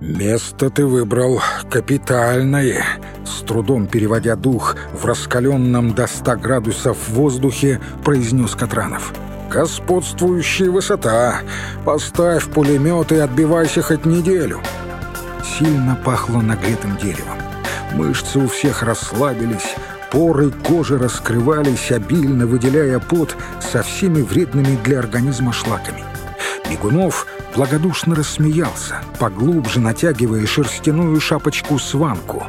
«Место ты выбрал капитальное», — с трудом переводя дух в раскаленном до ста градусов воздухе, произнес Катранов. «Господствующая высота! Поставь пулемет и отбивайся хоть неделю!» Сильно пахло нагретым деревом. Мышцы у всех расслабились, поры кожи раскрывались, обильно выделяя пот со всеми вредными для организма шлаками. Мигунов благодушно рассмеялся, поглубже натягивая шерстяную шапочку-сванку.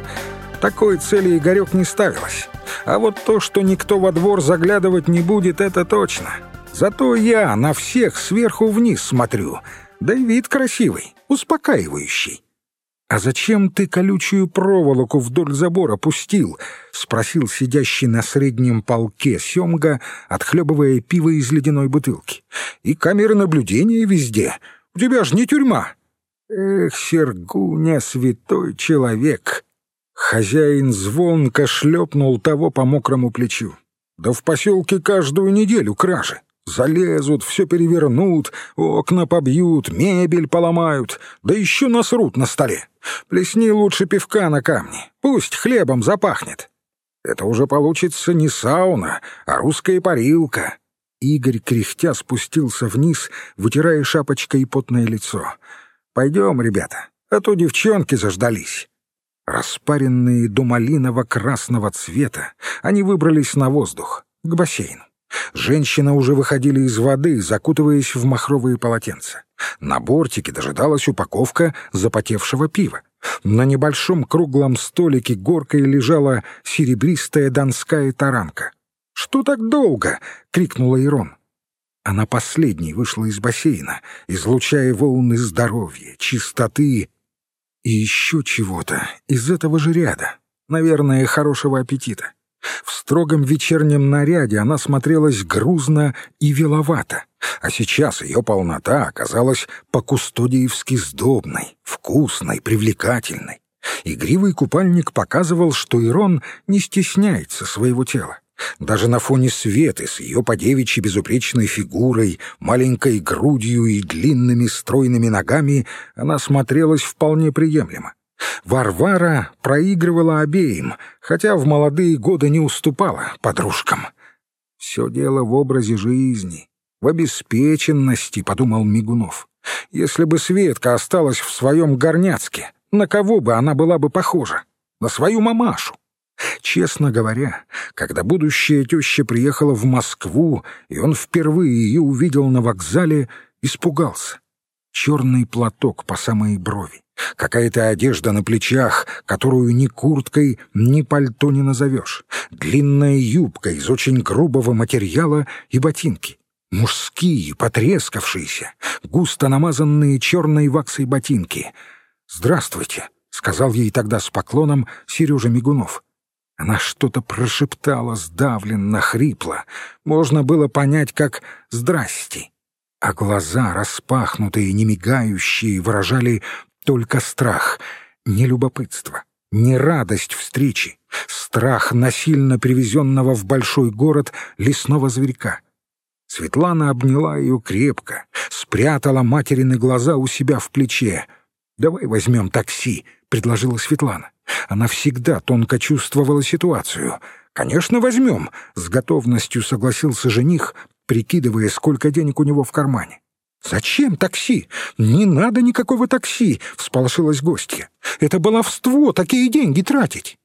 Такой цели Игорек не ставилось. А вот то, что никто во двор заглядывать не будет, это точно. Зато я на всех сверху вниз смотрю. Да и вид красивый, успокаивающий. «А зачем ты колючую проволоку вдоль забора пустил?» — спросил сидящий на среднем полке Семга, отхлебывая пиво из ледяной бутылки. «И камеры наблюдения везде. Тебя ж не тюрьма!» «Эх, Сергуня, святой человек!» Хозяин звонко шлепнул того по мокрому плечу. «Да в поселке каждую неделю кражи. Залезут, все перевернут, окна побьют, мебель поломают, да еще насрут на столе. Плесни лучше пивка на камни, пусть хлебом запахнет. Это уже получится не сауна, а русская парилка. Игорь кряхтя спустился вниз, вытирая шапочкой потное лицо. «Пойдем, ребята, а то девчонки заждались». Распаренные до малиново-красного цвета, они выбрались на воздух, к бассейну. Женщины уже выходили из воды, закутываясь в махровые полотенца. На бортике дожидалась упаковка запотевшего пива. На небольшом круглом столике горкой лежала серебристая донская таранка. «Что так долго?» — крикнула Ирон. Она последней вышла из бассейна, излучая волны здоровья, чистоты и еще чего-то из этого же ряда. Наверное, хорошего аппетита. В строгом вечернем наряде она смотрелась грузно и веловато, а сейчас ее полнота оказалась по-кустодиевски сдобной, вкусной, привлекательной. Игривый купальник показывал, что Ирон не стесняется своего тела. Даже на фоне Светы с ее подевичьей безупречной фигурой, маленькой грудью и длинными стройными ногами она смотрелась вполне приемлемо. Варвара проигрывала обеим, хотя в молодые годы не уступала подружкам. «Все дело в образе жизни, в обеспеченности», — подумал Мигунов. «Если бы Светка осталась в своем горняцке, на кого бы она была бы похожа? На свою мамашу». Честно говоря, когда будущая теща приехала в Москву, и он впервые ее увидел на вокзале, испугался. Черный платок по самой брови, Какая-то одежда на плечах, которую ни курткой, ни пальто не назовешь. Длинная юбка из очень грубого материала и ботинки. Мужские, потрескавшиеся, густо намазанные черной ваксой ботинки. «Здравствуйте», — сказал ей тогда с поклоном Сережа Мигунов. Она что-то прошептала сдавленно, хрипло. Можно было понять, как «здрасте». А глаза, распахнутые, не мигающие, выражали только страх, не любопытство, не радость встречи, страх насильно привезенного в большой город лесного зверька. Светлана обняла ее крепко, спрятала материны глаза у себя в плече. «Давай возьмем такси», — предложила Светлана. Она всегда тонко чувствовала ситуацию. «Конечно, возьмем», — с готовностью согласился жених, прикидывая, сколько денег у него в кармане. «Зачем такси? Не надо никакого такси!» — всполошилась гостья. «Это баловство, такие деньги тратить!»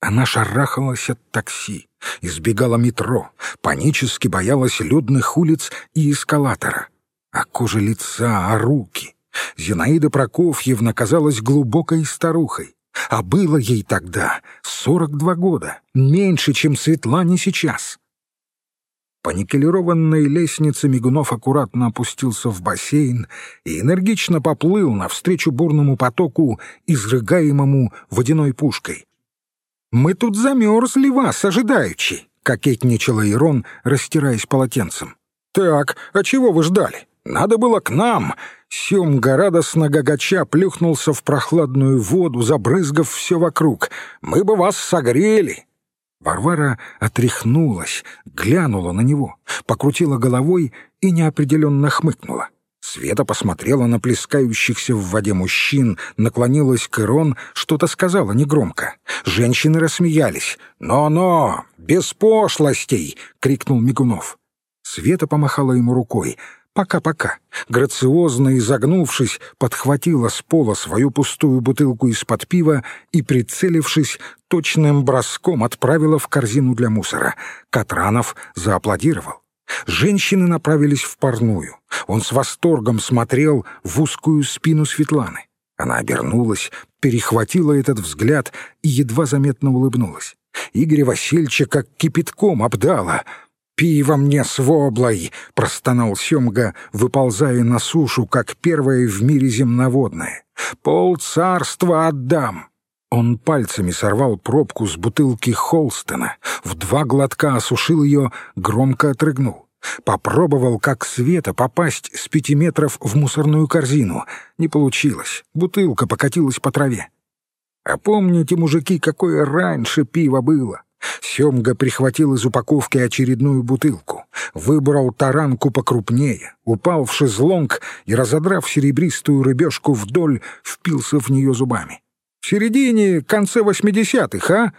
Она шарахалась от такси, избегала метро, панически боялась людных улиц и эскалатора. А кожа лица, а руки. Зинаида Прокофьевна казалась глубокой старухой. А было ей тогда сорок два года, меньше, чем Светлане сейчас. По никелированной лестнице Мигунов аккуратно опустился в бассейн и энергично поплыл навстречу бурному потоку, изрыгаемому водяной пушкой. «Мы тут замерзли вас, ожидаючи!» — кокетничала Ирон, растираясь полотенцем. «Так, а чего вы ждали? Надо было к нам!» Семга радостно гагача плюхнулся в прохладную воду, забрызгав все вокруг. «Мы бы вас согрели!» Варвара отряхнулась, глянула на него, покрутила головой и неопределенно хмыкнула. Света посмотрела на плескающихся в воде мужчин, наклонилась к Ирон, что-то сказала негромко. Женщины рассмеялись. «Но-но! Без пошлостей!» — крикнул Мигунов. Света помахала ему рукой. «Пока-пока». Грациозно изогнувшись, подхватила с пола свою пустую бутылку из-под пива и, прицелившись, точным броском отправила в корзину для мусора. Катранов зааплодировал. Женщины направились в парную. Он с восторгом смотрел в узкую спину Светланы. Она обернулась, перехватила этот взгляд и едва заметно улыбнулась. Игоря Васильевича как кипятком обдала. «Пиво мне с воблой!» — простонал Семга, выползая на сушу, как первое в мире земноводное. «Пол царства отдам!» Он пальцами сорвал пробку с бутылки Холстона, в два глотка осушил ее, громко отрыгнул. Попробовал, как света, попасть с пяти метров в мусорную корзину. Не получилось. Бутылка покатилась по траве. А помните, мужики, какое раньше пиво было? Семга прихватил из упаковки очередную бутылку, выбрал таранку покрупнее, упал в шезлонг и, разодрав серебристую рыбешку вдоль, впился в нее зубами. В середине, конце восьмидесятых, а?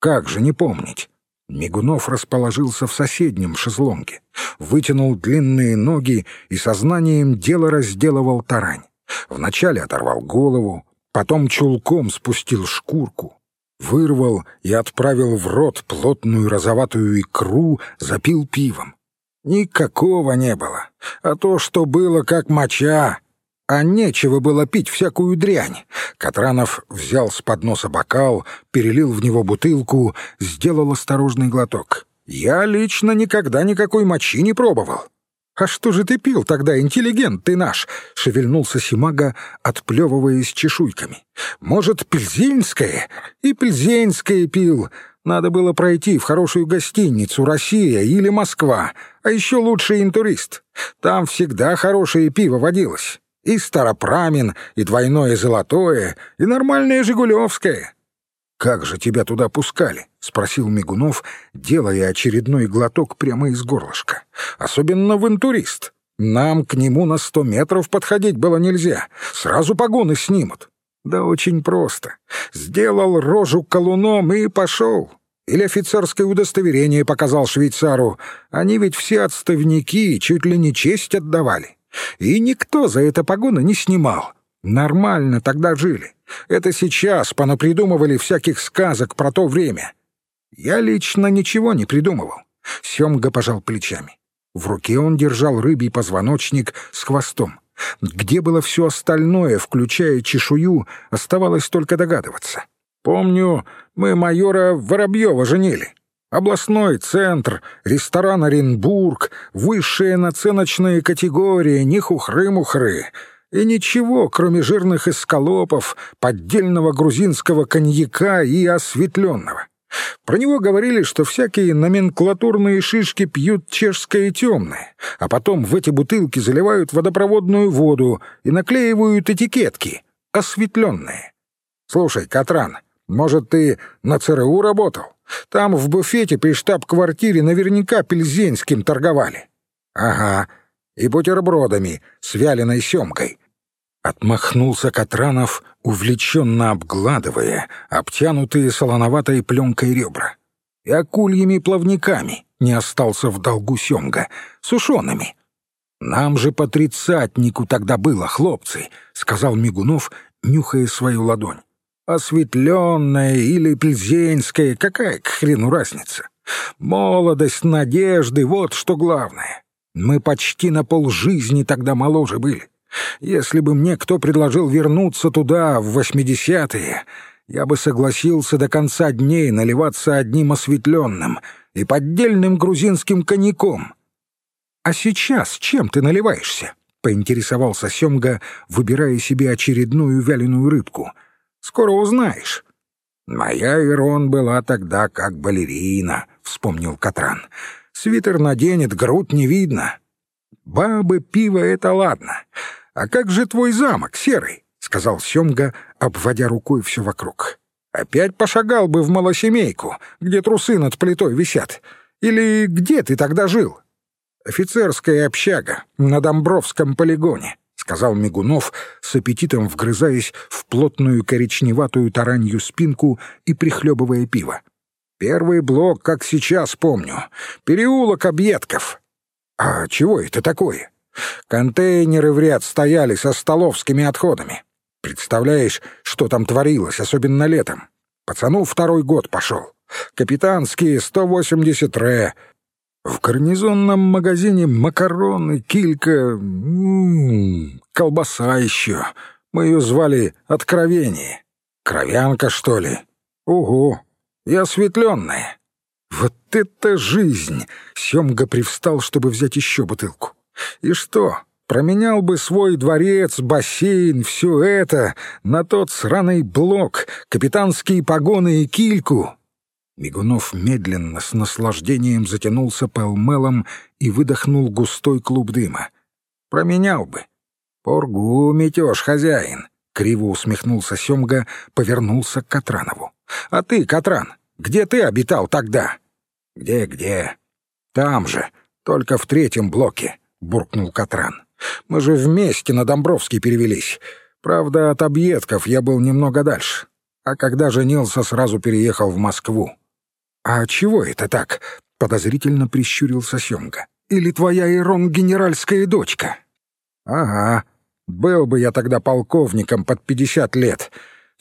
Как же не помнить? Мигунов расположился в соседнем шезлонге, вытянул длинные ноги и сознанием дела разделывал тарань. Вначале оторвал голову, потом чулком спустил шкурку, вырвал и отправил в рот плотную розоватую икру, запил пивом. Никакого не было, а то, что было как моча, а нечего было пить всякую дрянь. Катранов взял с подноса бокал, перелил в него бутылку, сделал осторожный глоток. «Я лично никогда никакой мочи не пробовал». «А что же ты пил тогда, интеллигент ты наш?» — шевельнулся Симага, отплевываясь чешуйками. «Может, пельзенское?» «И пельзенское пил. Надо было пройти в хорошую гостиницу «Россия» или «Москва», а еще лучше «Интурист». Там всегда хорошее пиво водилось. И старопрамин, и двойное золотое, и нормальное жигулевское. «Как же тебя туда пускали?» — спросил Мигунов, делая очередной глоток прямо из горлышка. «Особенно в интурист. Нам к нему на сто метров подходить было нельзя. Сразу погоны снимут». «Да очень просто. Сделал рожу колуном и пошел. Или офицерское удостоверение показал швейцару. Они ведь все отставники чуть ли не честь отдавали. И никто за это погоны не снимал. Нормально тогда жили. Это сейчас понапридумывали всяких сказок про то время. Я лично ничего не придумывал. Семга пожал плечами. В руке он держал рыбий позвоночник с хвостом. Где было все остальное, включая чешую, оставалось только догадываться. Помню, мы майора Воробьева женили. Областной центр, ресторан «Оренбург», высшая наценочная категория, не хухры-мухры. И ничего, кроме жирных эскалопов, поддельного грузинского коньяка и осветленного. Про него говорили, что всякие номенклатурные шишки пьют чешское темное, а потом в эти бутылки заливают водопроводную воду и наклеивают этикетки «осветленные». «Слушай, Катран, может, ты на ЦРУ работал?» Там в буфете при штаб-квартире наверняка пельзенским торговали. Ага, и бутербродами с вяленой семкой. Отмахнулся Катранов, увлеченно обгладывая обтянутые солоноватой пленкой ребра. И акульями плавниками не остался в долгу семга, сушеными. «Нам же по тридцатнику тогда было, хлопцы», — сказал Мигунов, нюхая свою ладонь. Осветленная или плезенская, какая к хрену разница? Молодость, надежды — вот что главное. Мы почти на полжизни тогда моложе были. Если бы мне кто предложил вернуться туда, в восьмидесятые, я бы согласился до конца дней наливаться одним осветленным и поддельным грузинским коньяком. «А сейчас чем ты наливаешься?» — поинтересовался Семга, выбирая себе очередную вяленую рыбку — Скоро узнаешь». «Моя Ирон была тогда как балерина», — вспомнил Катран. «Свитер наденет, грудь не видно». «Бабы, пиво — это ладно. А как же твой замок, серый?» — сказал Семга, обводя рукой все вокруг. «Опять пошагал бы в малосемейку, где трусы над плитой висят. Или где ты тогда жил?» Офицерская общага на Домбровском полигоне», — сказал Мигунов, с аппетитом вгрызаясь в плотную коричневатую таранью спинку и прихлебывая пиво. «Первый блок, как сейчас помню. Переулок объедков». «А чего это такое?» «Контейнеры в ряд стояли со столовскими отходами. Представляешь, что там творилось, особенно летом? Пацану второй год пошел. Капитанские 180 ре. В гарнизонном магазине макароны, килька, м -м, колбаса еще. Мы ее звали «Откровение». Кровянка, что ли? Угу, и осветленная. Вот это жизнь! Семга привстал, чтобы взять еще бутылку. И что, променял бы свой дворец, бассейн, все это на тот сраный блок, капитанские погоны и кильку? Мигунов медленно, с наслаждением затянулся пэлмелом и выдохнул густой клуб дыма. «Променял бы». «Поргу метешь, хозяин», — криво усмехнулся Семга, повернулся к Катранову. «А ты, Катран, где ты обитал тогда?» «Где-где?» «Там же, только в третьем блоке», — буркнул Катран. «Мы же вместе на Домбровский перевелись. Правда, от объедков я был немного дальше. А когда женился, сразу переехал в Москву. «А чего это так?» — подозрительно прищурился Семга. «Или твоя Ирон генеральская дочка?» «Ага. Был бы я тогда полковником под пятьдесят лет».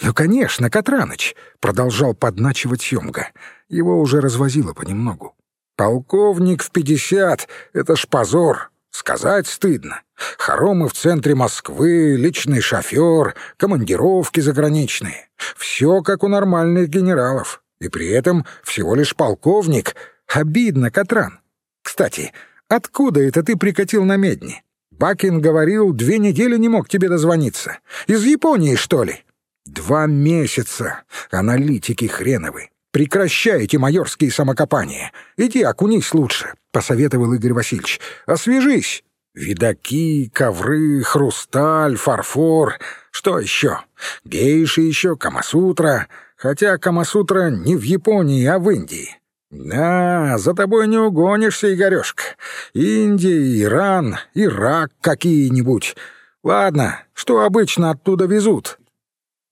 «Ну, конечно, Катраныч», — продолжал подначивать Семга. Его уже развозило понемногу. «Полковник в пятьдесят — это ж позор. Сказать стыдно. Хоромы в центре Москвы, личный шофер, командировки заграничные. Все как у нормальных генералов. И при этом всего лишь полковник. Обидно, Катран. Кстати, откуда это ты прикатил на медни? Бакин говорил, две недели не мог тебе дозвониться. Из Японии, что ли? Два месяца. Аналитики хреновы. Прекращайте майорские самокопания. Иди окунись лучше, — посоветовал Игорь Васильевич. Освежись. Видаки, ковры, хрусталь, фарфор. Что еще? Гейши еще, Камасутра. Хотя Камасутра не в Японии, а в Индии. Да, за тобой не угонишься, Игорёшка. Индия, Иран, Ирак какие-нибудь. Ладно, что обычно оттуда везут?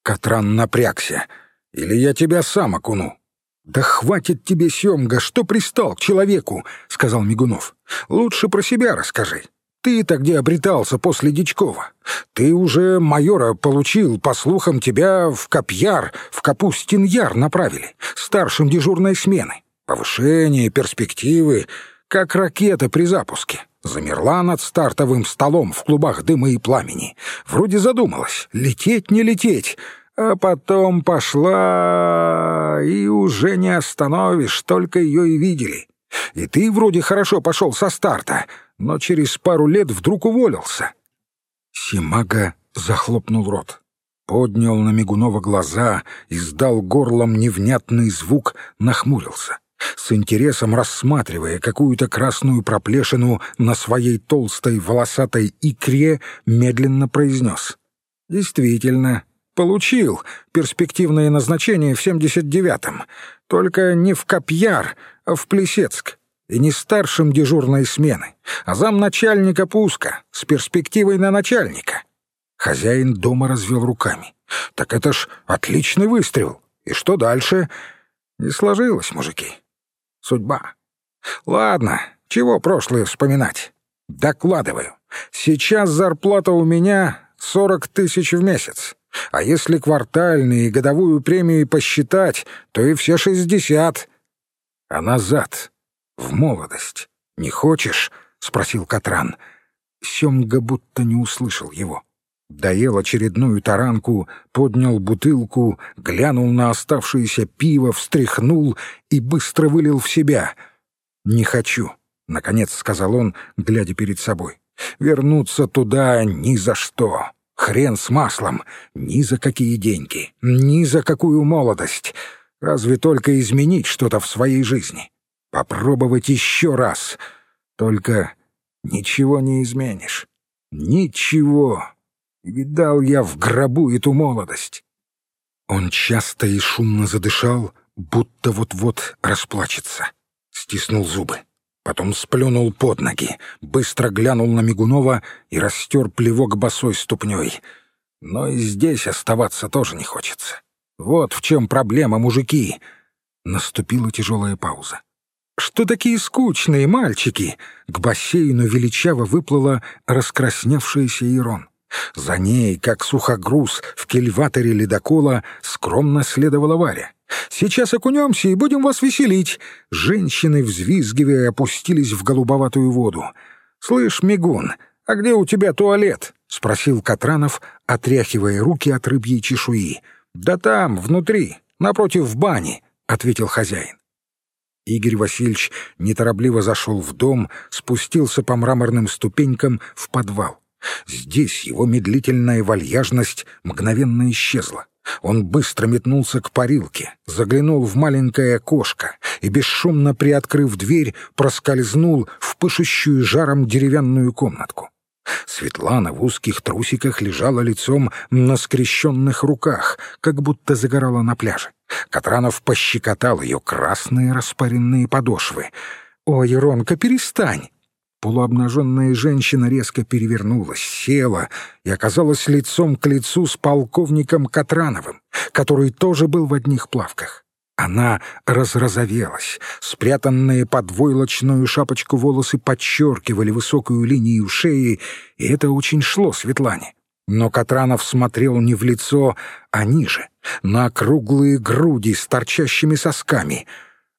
Катран напрягся. Или я тебя сам окуну. «Да хватит тебе, Семга, что пристал к человеку!» — сказал Мигунов. «Лучше про себя расскажи. Ты-то где обретался после Дичкова? Ты уже майора получил, по слухам, тебя в Копьяр, в Капустин-Яр направили, старшим дежурной смены. Повышение, перспективы, как ракета при запуске. Замерла над стартовым столом в клубах дыма и пламени. Вроде задумалась, лететь не лететь, а потом пошла, и уже не остановишь, только ее и видели. И ты вроде хорошо пошел со старта, но через пару лет вдруг уволился. Симага захлопнул рот, поднял на Мигунова глаза, издал горлом невнятный звук, нахмурился, с интересом рассматривая какую-то красную проплешину на своей толстой волосатой икре, медленно произнес. «Действительно, получил перспективное назначение в 79-м, только не в Копьяр, а в Плесецк и не старшим дежурной смены, а замначальника пуска с перспективой на начальника. Хозяин дома развел руками. «Так это ж отличный выстрел. И что дальше?» «Не сложилось, мужики. Судьба. Ладно, чего прошлое вспоминать? Докладываю. Сейчас зарплата у меня сорок тысяч в месяц. А если квартальные и годовую премию посчитать, то и все шестьдесят. А назад в молодость. Не хочешь?» — спросил Катран. Семга будто не услышал его. Доел очередную таранку, поднял бутылку, глянул на оставшееся пиво, встряхнул и быстро вылил в себя. «Не хочу», — наконец сказал он, глядя перед собой. «Вернуться туда ни за что. Хрен с маслом. Ни за какие деньги. Ни за какую молодость. Разве только изменить что-то в своей жизни попробовать еще раз. Только ничего не изменишь. Ничего. Видал я в гробу эту молодость. Он часто и шумно задышал, будто вот-вот расплачется. Стиснул зубы. Потом сплюнул под ноги, быстро глянул на Мигунова и растер плевок босой ступней. Но и здесь оставаться тоже не хочется. Вот в чем проблема, мужики. Наступила тяжелая пауза. «Что такие скучные мальчики?» К бассейну величаво выплыла раскрасневшаяся Ирон. За ней, как сухогруз в кельваторе ледокола, скромно следовала Варя. «Сейчас окунемся и будем вас веселить!» Женщины, взвизгивая, опустились в голубоватую воду. «Слышь, Мигун, а где у тебя туалет?» — спросил Катранов, отряхивая руки от рыбьей чешуи. «Да там, внутри, напротив бани», — ответил хозяин. Игорь Васильевич неторопливо зашел в дом, спустился по мраморным ступенькам в подвал. Здесь его медлительная вальяжность мгновенно исчезла. Он быстро метнулся к парилке, заглянул в маленькое окошко и, бесшумно приоткрыв дверь, проскользнул в пышущую жаром деревянную комнатку. Светлана в узких трусиках лежала лицом на скрещенных руках, как будто загорала на пляже. Катранов пощекотал ее красные распаренные подошвы. «Ой, Ронка, перестань!» Полуобнаженная женщина резко перевернулась, села и оказалась лицом к лицу с полковником Катрановым, который тоже был в одних плавках. Она разразовелась, спрятанные под войлочную шапочку волосы подчеркивали высокую линию шеи, и это очень шло Светлане. Но Катранов смотрел не в лицо, а ниже, на круглые груди с торчащими сосками.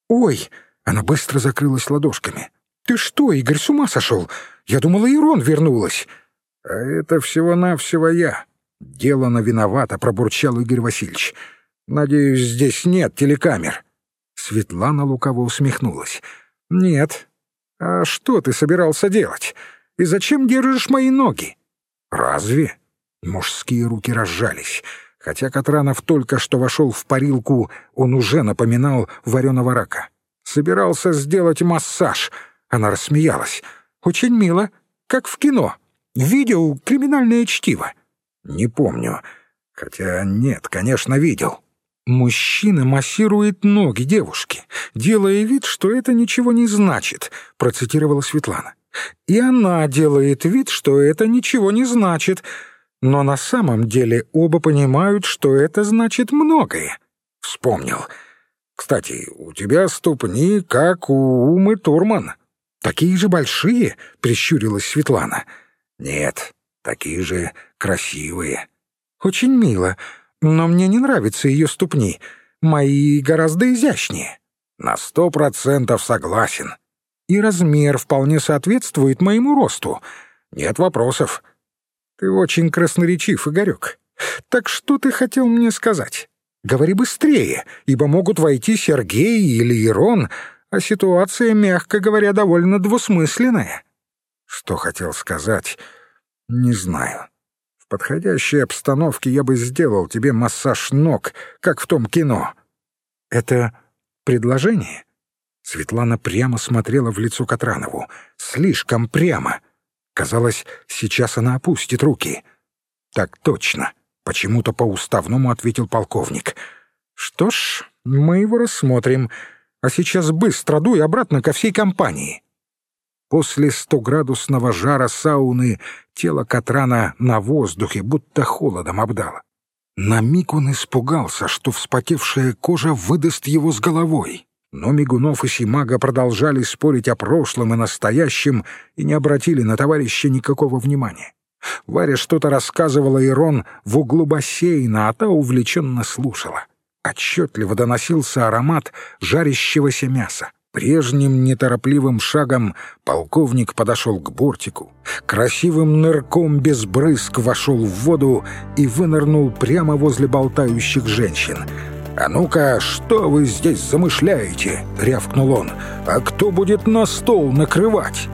«Ой!» — она быстро закрылась ладошками. «Ты что, Игорь, с ума сошел? Я думала, Ирон вернулась». «А это всего-навсего я». «Делано виновато», — пробурчал Игорь Васильевич. «Надеюсь, здесь нет телекамер». Светлана лукаво усмехнулась. «Нет. А что ты собирался делать? И зачем держишь мои ноги?» «Разве?» Мужские руки разжались. Хотя Катранов только что вошел в парилку, он уже напоминал вареного рака. Собирался сделать массаж — она рассмеялась. «Очень мило, как в кино. Видел криминальное чтиво?» «Не помню. Хотя нет, конечно, видел». «Мужчина массирует ноги девушки, делая вид, что это ничего не значит», — процитировала Светлана. «И она делает вид, что это ничего не значит, но на самом деле оба понимают, что это значит многое». «Вспомнил. Кстати, у тебя ступни, как у Умы Турман». «Такие же большие?» — прищурилась Светлана. «Нет, такие же красивые». «Очень мило, но мне не нравятся ее ступни. Мои гораздо изящнее». «На сто процентов согласен». «И размер вполне соответствует моему росту. Нет вопросов». «Ты очень красноречив, Игорек. Так что ты хотел мне сказать?» «Говори быстрее, ибо могут войти Сергей или Ирон, а ситуация, мягко говоря, довольно двусмысленная. Что хотел сказать, не знаю. В подходящей обстановке я бы сделал тебе массаж ног, как в том кино. Это предложение? Светлана прямо смотрела в лицо Катранову. Слишком прямо. Казалось, сейчас она опустит руки. «Так точно», — почему-то по-уставному ответил полковник. «Что ж, мы его рассмотрим. А сейчас быстро дуй обратно ко всей компании. После стоградусного жара сауны тело Катрана на воздухе будто холодом обдало. На миг он испугался, что вспотевшая кожа выдаст его с головой. Но Мигунов и Симага продолжали спорить о прошлом и настоящем и не обратили на товарища никакого внимания. Варя что-то рассказывала Ирон в углу бассейна, а та увлеченно слушала. Отчетливо доносился аромат жарящегося мяса. Прежним неторопливым шагом полковник подошел к бортику, красивым нырком без брызг вошел в воду и вынырнул прямо возле болтающих женщин. «А ну-ка, что вы здесь замышляете?» — рявкнул он. «А кто будет на стол накрывать?»